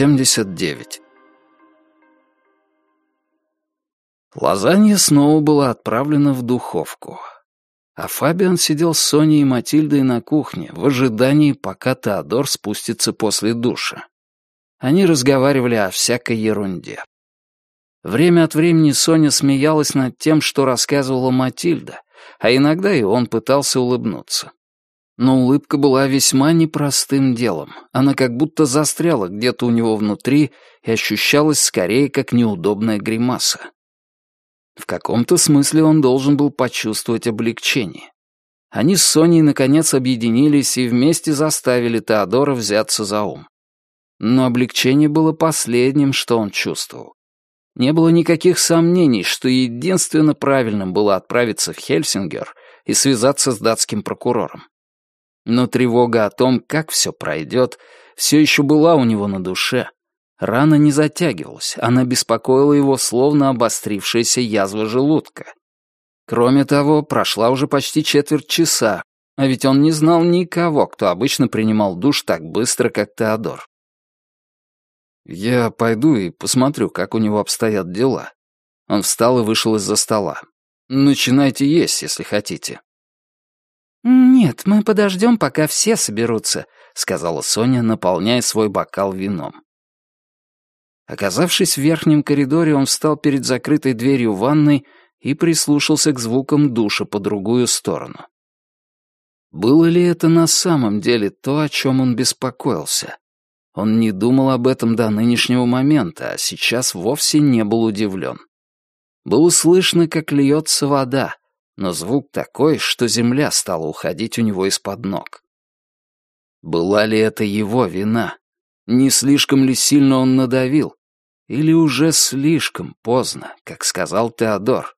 79 Лазанья снова была отправлена в духовку. А Фабиан сидел с Соней и Матильдой на кухне в ожидании, пока Теодор спустится после душа. Они разговаривали о всякой ерунде. Время от времени Соня смеялась над тем, что рассказывала Матильда, а иногда и он пытался улыбнуться. Но улыбка была весьма непростым делом. Она как будто застряла где-то у него внутри и ощущалась скорее как неудобная гримаса. В каком-то смысле он должен был почувствовать облегчение. Они с Соней наконец объединились и вместе заставили Теодора взяться за ум. Но облегчение было последним, что он чувствовал. Не было никаких сомнений, что единственно правильным было отправиться в Хельсингер и связаться с датским прокурором. Но тревога о том, как все пройдет, все еще была у него на душе. Рана не затягивалась, она беспокоила его, словно обострившаяся язва желудка. Кроме того, прошла уже почти четверть часа, а ведь он не знал никого, кто обычно принимал душ так быстро, как Теодор. «Я пойду и посмотрю, как у него обстоят дела». Он встал и вышел из-за стола. «Начинайте есть, если хотите». «Нет, мы подождем, пока все соберутся», — сказала Соня, наполняя свой бокал вином. Оказавшись в верхнем коридоре, он встал перед закрытой дверью ванной и прислушался к звукам душа по другую сторону. Было ли это на самом деле то, о чем он беспокоился? Он не думал об этом до нынешнего момента, а сейчас вовсе не был удивлен. Было слышно, как льется вода, но звук такой, что земля стала уходить у него из-под ног. Была ли это его вина? Не слишком ли сильно он надавил? Или уже слишком поздно, как сказал Теодор?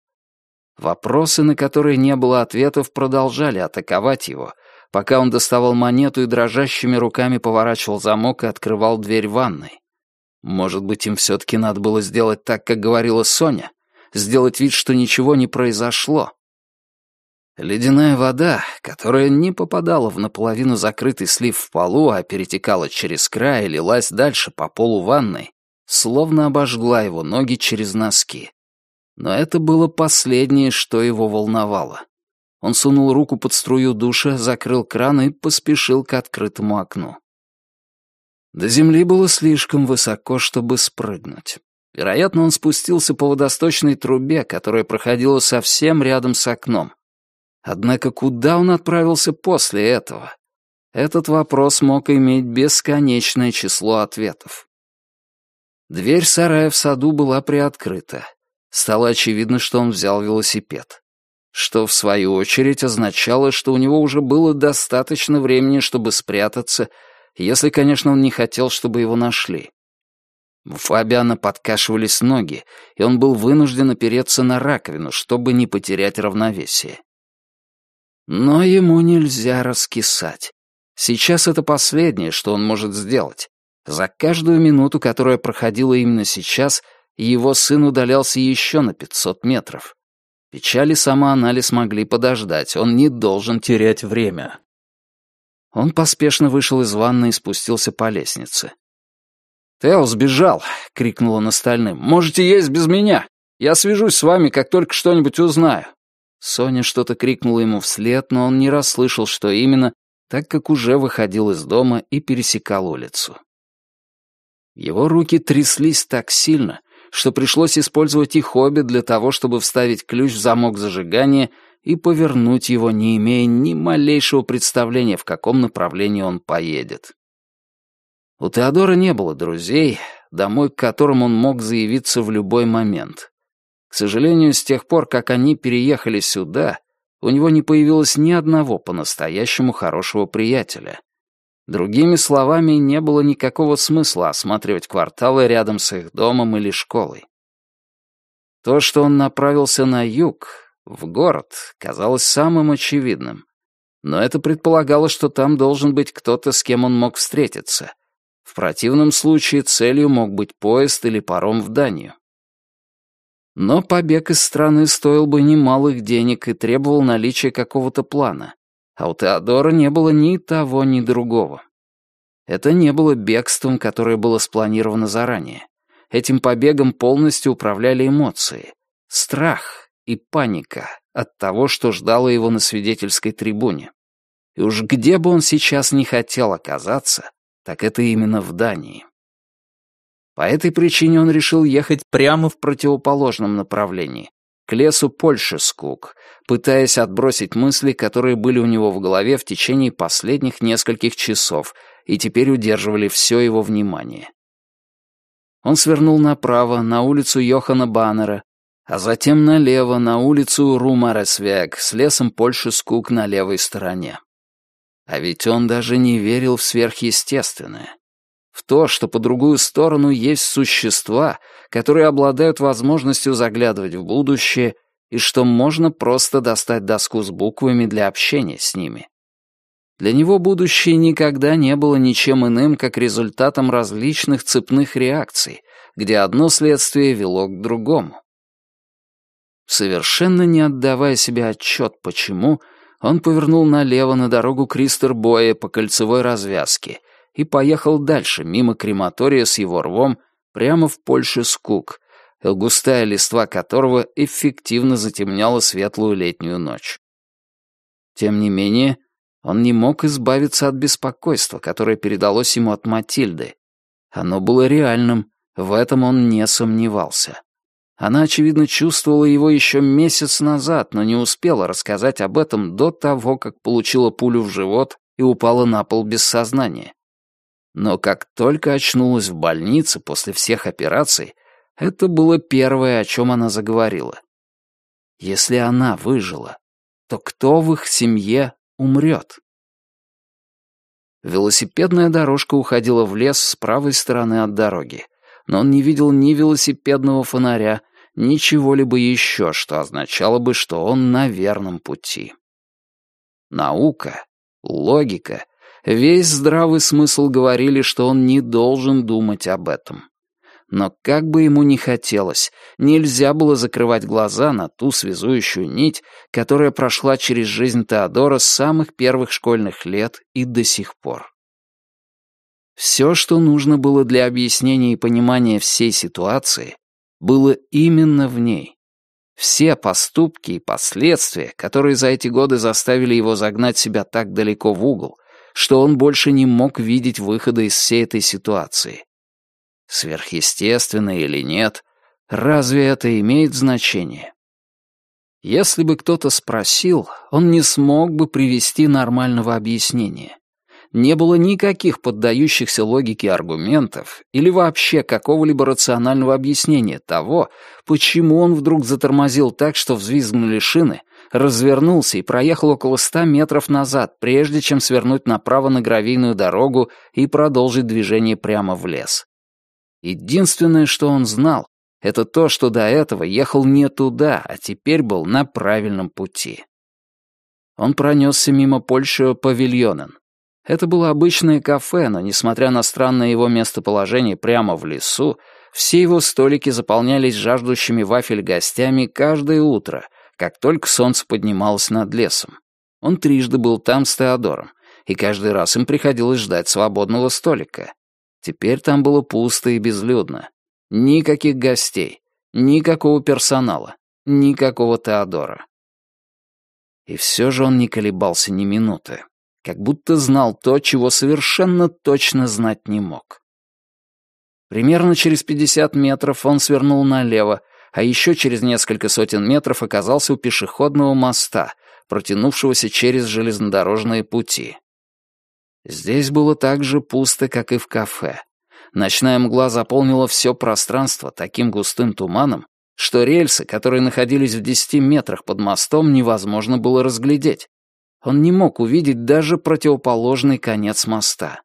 Вопросы, на которые не было ответов, продолжали атаковать его, пока он доставал монету и дрожащими руками поворачивал замок и открывал дверь ванной. Может быть, им все-таки надо было сделать так, как говорила Соня? Сделать вид, что ничего не произошло? Ледяная вода, которая не попадала в наполовину закрытый слив в полу, а перетекала через край и лилась дальше по полу ванной, словно обожгла его ноги через носки. Но это было последнее, что его волновало. Он сунул руку под струю душа, закрыл кран и поспешил к открытому окну. До земли было слишком высоко, чтобы спрыгнуть. Вероятно, он спустился по водосточной трубе, которая проходила совсем рядом с окном. Однако куда он отправился после этого? Этот вопрос мог иметь бесконечное число ответов. Дверь сарая в саду была приоткрыта. Стало очевидно, что он взял велосипед. Что, в свою очередь, означало, что у него уже было достаточно времени, чтобы спрятаться, если, конечно, он не хотел, чтобы его нашли. У Фабиана подкашивались ноги, и он был вынужден опереться на раковину, чтобы не потерять равновесие. Но ему нельзя раскисать. Сейчас это последнее, что он может сделать. За каждую минуту, которая проходила именно сейчас, его сын удалялся еще на 500 метров. Печаль и самоанализ могли подождать, он не должен терять время. Он поспешно вышел из ванны и спустился по лестнице. «Тео сбежал!» — крикнул он остальным. «Можете есть без меня! Я свяжусь с вами, как только что-нибудь узнаю!» Соня что-то крикнула ему вслед, но он не расслышал, что именно, так как уже выходил из дома и пересекал улицу. Его руки тряслись так сильно, что пришлось использовать их обе для того, чтобы вставить ключ в замок зажигания и повернуть его, не имея ни малейшего представления, в каком направлении он поедет. У Теодора не было друзей, домой к которым он мог заявиться в любой момент. К сожалению, с тех пор, как они переехали сюда, у него не появилось ни одного по-настоящему хорошего приятеля. Другими словами, не было никакого смысла осматривать кварталы рядом с их домом или школой. То, что он направился на юг, в город, казалось самым очевидным. Но это предполагало, что там должен быть кто-то, с кем он мог встретиться. В противном случае целью мог быть поезд или паром в Данию. Но побег из страны стоил бы немалых денег и требовал наличия какого-то плана, а у Теодора не было ни того, ни другого. Это не было бегством, которое было спланировано заранее. Этим побегом полностью управляли эмоции. Страх и паника от того, что ждало его на свидетельской трибуне. И уж где бы он сейчас не хотел оказаться, так это именно в Дании. По этой причине он решил ехать прямо в противоположном направлении, к лесу Польши Скук, пытаясь отбросить мысли, которые были у него в голове в течение последних нескольких часов и теперь удерживали все его внимание. Он свернул направо, на улицу Йохана Баннера, а затем налево, на улицу Румаресвек, с лесом Польши Скук на левой стороне. А ведь он даже не верил в сверхъестественное. В то, что по другую сторону есть существа, которые обладают возможностью заглядывать в будущее, и что можно просто достать доску с буквами для общения с ними. Для него будущее никогда не было ничем иным, как результатом различных цепных реакций, где одно следствие вело к другому. Совершенно не отдавая себе отчет, почему, он повернул налево на дорогу Кристер-Боя по кольцевой развязке и поехал дальше, мимо крематория с его рвом, прямо в Польше Скук, густая листва которого эффективно затемняла светлую летнюю ночь. Тем не менее, он не мог избавиться от беспокойства, которое передалось ему от Матильды. Оно было реальным, в этом он не сомневался. Она, очевидно, чувствовала его еще месяц назад, но не успела рассказать об этом до того, как получила пулю в живот и упала на пол без сознания. Но как только очнулась в больнице после всех операций, это было первое, о чем она заговорила. Если она выжила, то кто в их семье умрет? Велосипедная дорожка уходила в лес с правой стороны от дороги, но он не видел ни велосипедного фонаря, ни чего-либо еще, что означало бы, что он на верном пути. Наука, логика Весь здравый смысл говорили, что он не должен думать об этом. Но как бы ему ни хотелось, нельзя было закрывать глаза на ту связующую нить, которая прошла через жизнь Теодора с самых первых школьных лет и до сих пор. Все, что нужно было для объяснения и понимания всей ситуации, было именно в ней. Все поступки и последствия, которые за эти годы заставили его загнать себя так далеко в угол, что он больше не мог видеть выхода из всей этой ситуации. Сверхъестественно или нет, разве это имеет значение? Если бы кто-то спросил, он не смог бы привести нормального объяснения. Не было никаких поддающихся логике аргументов или вообще какого-либо рационального объяснения того, почему он вдруг затормозил так, что взвизгнули шины, развернулся и проехал около ста метров назад, прежде чем свернуть направо на гравийную дорогу и продолжить движение прямо в лес. Единственное, что он знал, это то, что до этого ехал не туда, а теперь был на правильном пути. Он пронесся мимо Польши павильонен. Это было обычное кафе, но, несмотря на странное его местоположение прямо в лесу, все его столики заполнялись жаждущими вафель гостями каждое утро, как только солнце поднималось над лесом. Он трижды был там с Теодором, и каждый раз им приходилось ждать свободного столика. Теперь там было пусто и безлюдно. Никаких гостей, никакого персонала, никакого Теодора. И все же он не колебался ни минуты, как будто знал то, чего совершенно точно знать не мог. Примерно через пятьдесят метров он свернул налево, а еще через несколько сотен метров оказался у пешеходного моста, протянувшегося через железнодорожные пути. Здесь было так же пусто, как и в кафе. Ночная мгла заполнила все пространство таким густым туманом, что рельсы, которые находились в десяти метрах под мостом, невозможно было разглядеть. Он не мог увидеть даже противоположный конец моста.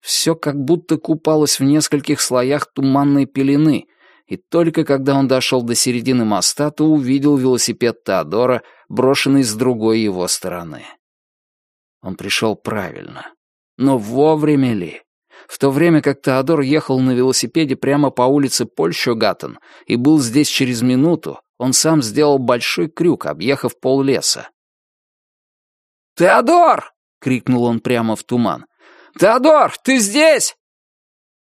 Все как будто купалось в нескольких слоях туманной пелены — и только когда он дошел до середины моста, то увидел велосипед Теодора, брошенный с другой его стороны. Он пришел правильно. Но вовремя ли? В то время как Теодор ехал на велосипеде прямо по улице Польшогаттен и был здесь через минуту, он сам сделал большой крюк, объехав пол леса. «Теодор!» — крикнул он прямо в туман. «Теодор, ты здесь?»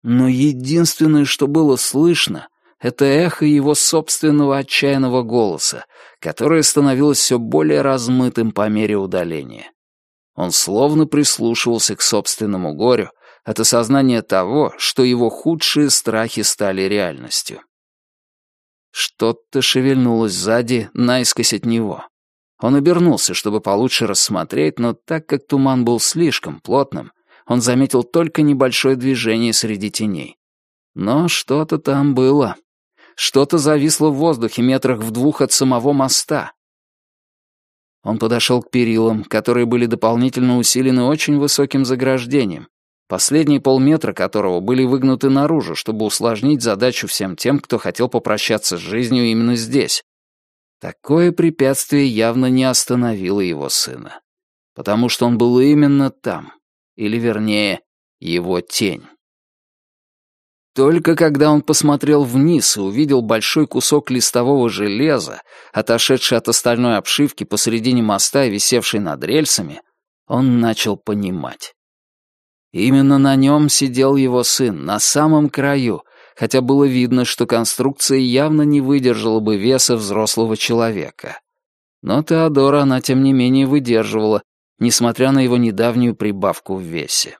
Но единственное, что было слышно, это эхо его собственного отчаянного голоса, которое становилось все более размытым по мере удаления. Он словно прислушивался к собственному горю от осознания того, что его худшие страхи стали реальностью. Что-то шевельнулось сзади, наискось от него. Он обернулся, чтобы получше рассмотреть, но так как туман был слишком плотным, он заметил только небольшое движение среди теней. Но что-то там было. Что-то зависло в воздухе метрах в двух от самого моста. Он подошел к перилам, которые были дополнительно усилены очень высоким заграждением, последние полметра которого были выгнуты наружу, чтобы усложнить задачу всем тем, кто хотел попрощаться с жизнью именно здесь. Такое препятствие явно не остановило его сына, потому что он был именно там, или вернее, его тень. Только когда он посмотрел вниз и увидел большой кусок листового железа, отошедший от остальной обшивки посредине моста и висевший над рельсами, он начал понимать. Именно на нем сидел его сын, на самом краю, хотя было видно, что конструкция явно не выдержала бы веса взрослого человека. Но Теодора она, тем не менее, выдерживала, несмотря на его недавнюю прибавку в весе.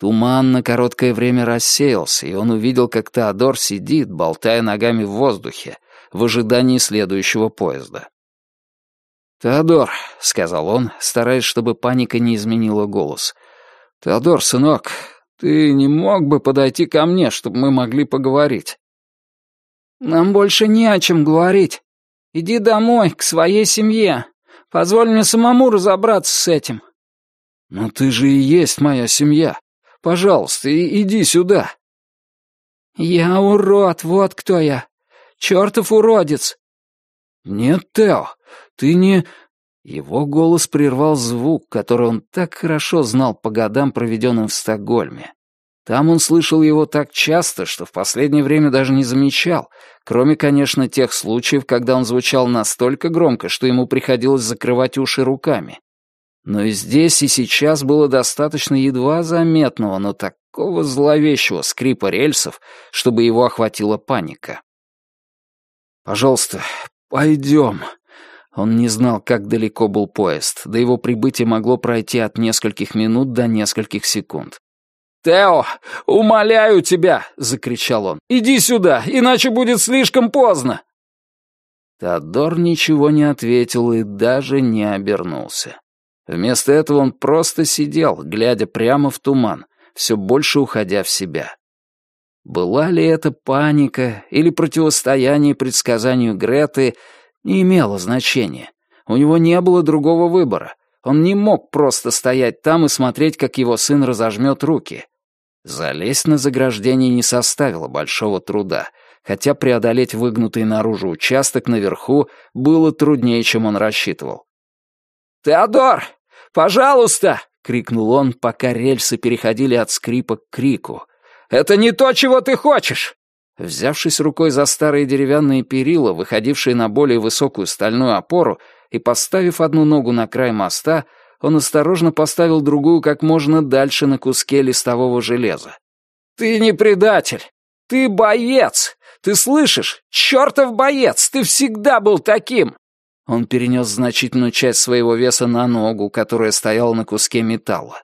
Туман на короткое время рассеялся, и он увидел, как Теодор сидит, болтая ногами в воздухе, в ожидании следующего поезда. «Теодор», — сказал он, стараясь, чтобы паника не изменила голос, — «Теодор, сынок, ты не мог бы подойти ко мне, чтобы мы могли поговорить?» «Нам больше не о чем говорить. Иди домой, к своей семье. Позволь мне самому разобраться с этим». «Но ты же и есть моя семья. Пожалуйста, иди сюда». «Я урод, вот кто я. Чертов уродец». «Нет, Тео, ты не...» Его голос прервал звук, который он так хорошо знал по годам, проведенным в Стокгольме. Там он слышал его так часто, что в последнее время даже не замечал, кроме, конечно, тех случаев, когда он звучал настолько громко, что ему приходилось закрывать уши руками. Но и здесь, и сейчас было достаточно едва заметного, но такого зловещего скрипа рельсов, чтобы его охватила паника. «Пожалуйста, пойдем», он не знал, как далеко был поезд, до его прибытия могло пройти от нескольких минут до нескольких секунд. «Тео, умоляю тебя!» — закричал он. «Иди сюда, иначе будет слишком поздно!» Теодор ничего не ответил и даже не обернулся. Вместо этого он просто сидел, глядя прямо в туман, все больше уходя в себя. Была ли это паника или противостояние предсказанию Греты — не имело значения. У него не было другого выбора. Он не мог просто стоять там и смотреть, как его сын разожмет руки. Залезть на заграждение не составило большого труда, хотя преодолеть выгнутый наружу участок наверху было труднее, чем он рассчитывал. «Теодор, пожалуйста!» — крикнул он, пока рельсы переходили от скрипа к крику. «Это не то, чего ты хочешь! Взявшись рукой за старые деревянные перила, выходившие на более высокую стальную опору, и поставив одну ногу на край моста, он осторожно поставил другую как можно дальше на куске листового железа. «Ты не предатель! Ты боец! Ты слышишь? Чертов боец! Ты всегда был таким!» Он перенес значительную часть своего веса на ногу, которая стояла на куске металла.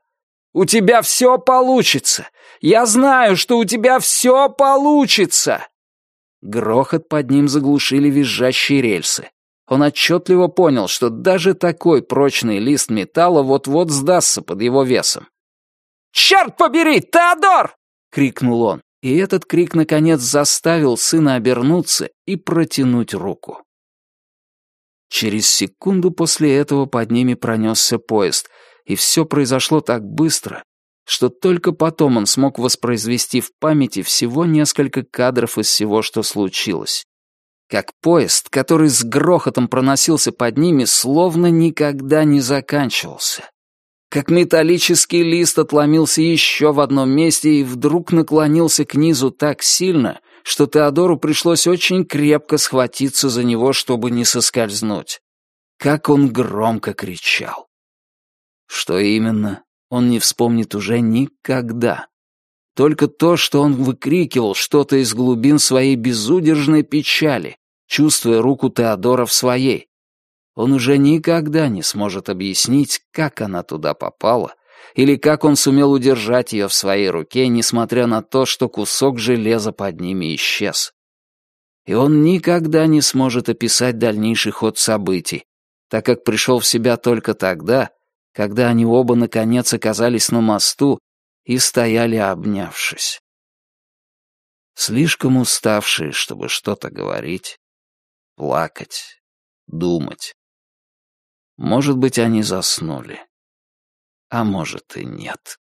У тебя все получится! Я знаю, что у тебя все получится!» Грохот под ним заглушили визжащие рельсы. Он отчетливо понял, что даже такой прочный лист металла вот-вот сдастся под его весом. «Черт побери, Теодор!» — крикнул он. И этот крик, наконец, заставил сына обернуться и протянуть руку. Через секунду после этого под ними пронесся поезд, и все произошло так быстро, что только потом он смог воспроизвести в памяти всего несколько кадров из всего, что случилось. Как поезд, который с грохотом проносился под ними, словно никогда не заканчивался. Как металлический лист отломился еще в одном месте и вдруг наклонился к низу так сильно, что Теодору пришлось очень крепко схватиться за него, чтобы не соскользнуть. Как он громко кричал. Что именно, он не вспомнит уже никогда. Только то, что он выкрикивал что-то из глубин своей безудержной печали, чувствуя руку Теодора в своей. Он уже никогда не сможет объяснить, как она туда попала, или как он сумел удержать ее в своей руке, несмотря на то, что кусок железа под ними исчез. И он никогда не сможет описать дальнейший ход событий, так как пришел в себя только тогда, когда они оба наконец оказались на мосту и стояли обнявшись. Слишком уставшие, чтобы что-то говорить, плакать, думать. Может быть, они заснули, а может и нет.